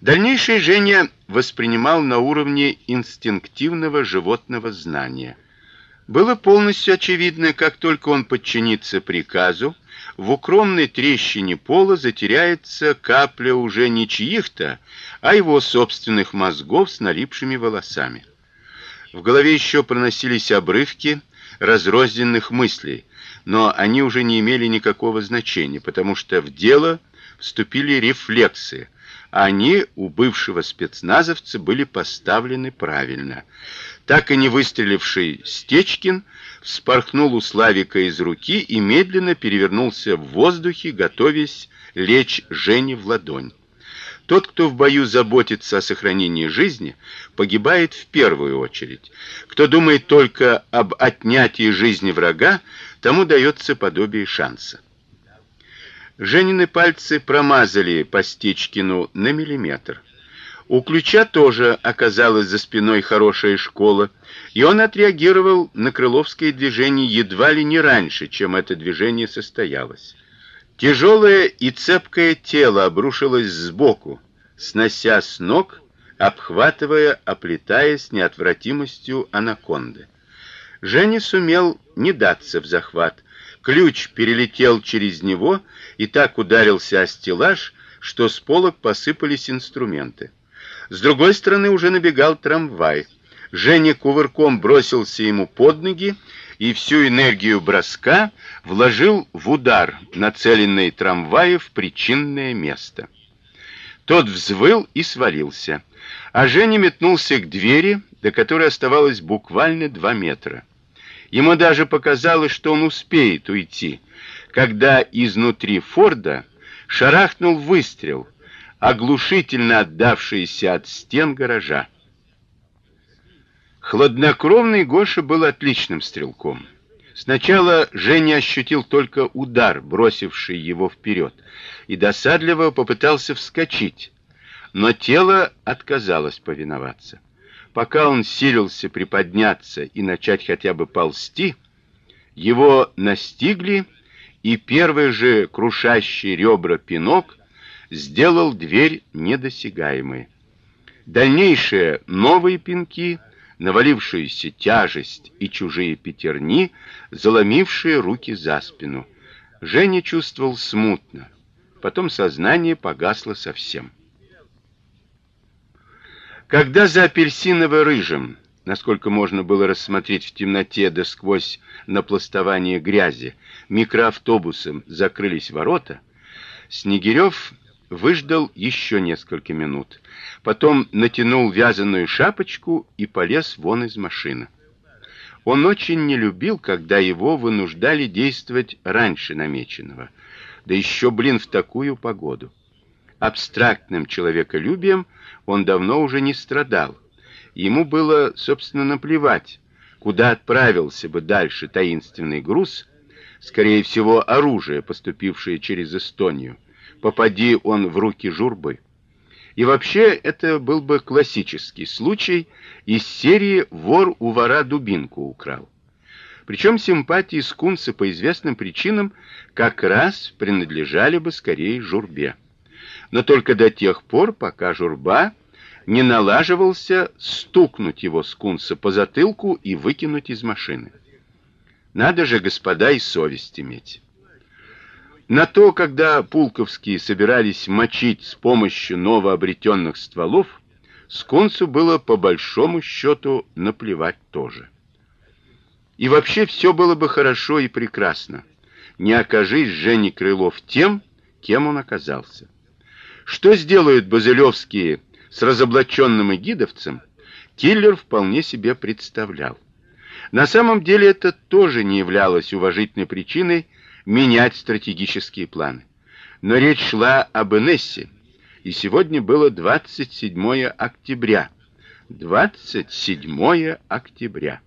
Дальнейшее Женя воспринимал на уровне инстинктивного животного знания. Было полностью очевидно, как только он подчинится приказу, в укромной трещине пола затеряется капля уже не чьих-то, а его собственных мозгов с налипшими волосами. В голове еще проносились обрывки разрозненных мыслей, но они уже не имели никакого значения, потому что в дело вступили рефлексы. Они у бывшего спецназовца были поставлены правильно. Так и не выстреливший Стечкин вспорхнул у Славика из руки и медленно перевернулся в воздухе, готовясь лечь Жене в ладонь. Тот, кто в бою заботится о сохранении жизни, погибает в первую очередь. Кто думает только об отнятии жизни врага, тому дается подобие шанса. Женины пальцы промазали по Стечкину на миллиметр. У ключа тоже оказалась за спиной хорошая школа, и он отреагировал на крыловское движение едва ли не раньше, чем это движение состоялось. Тяжелое и цепкое тело обрушилось сбоку, снося с ног, обхватывая, оплетая с неотвратимостью анаконды. Женя сумел не даться в захват, Ключ перелетел через него и так ударился о стеллаж, что с полок посыпались инструменты. С другой стороны уже набегал трамвай. Женя кувырком бросился ему под ноги и всю энергию броска вложил в удар, нацеленный трамвая в причинное место. Тот взвыл и свалился, а Женя метнулся к двери, до которой оставалось буквально два метра. Ему даже показалось, что он успеет уйти, когда изнутри Форда шарахнул выстрел, оглушительно отдавшийся от стен гаража. Хладнокровный Гоша был отличным стрелком. Сначала Женя ощутил только удар, бросивший его вперед, и досадливо попытался вскочить, но тело отказалось повиноваться. Пока он силился приподняться и начать хотя бы ползти, его настигли, и первый же крушащий ребра пинок сделал дверь недосягаемой. Дальнейшие новые пинки, навалившаяся тяжесть и чужие пятерни, заломившие руки за спину. Женя чувствовал смутно. Потом сознание погасло совсем. Когда за апельсиново-рыжим, насколько можно было рассмотреть в темноте да сквозь напластование грязи, микроавтобусом закрылись ворота, Снегирев выждал еще несколько минут. Потом натянул вязаную шапочку и полез вон из машины. Он очень не любил, когда его вынуждали действовать раньше намеченного. Да еще, блин, в такую погоду абстрактным человеколюбием он давно уже не страдал. Ему было, собственно, наплевать, куда отправился бы дальше таинственный груз, скорее всего, оружие, поступившее через Эстонию. Попади он в руки журбы. И вообще это был бы классический случай из серии вор у вора дубинку украл. Причем симпатии скунса по известным причинам как раз принадлежали бы скорее журбе но только до тех пор, пока журба не налаживался стукнуть его скунса по затылку и выкинуть из машины. Надо же, господа, и совесть иметь. На то, когда пулковские собирались мочить с помощью новообретенных стволов, скунсу было по большому счету наплевать тоже. И вообще все было бы хорошо и прекрасно. Не окажись Женя Крылов тем, кем он оказался. Что сделают Базелевские с разоблаченным гидовцем, киллер вполне себе представлял. На самом деле это тоже не являлось уважительной причиной менять стратегические планы. Но речь шла об Энессе, и сегодня было 27 октября. 27 октября.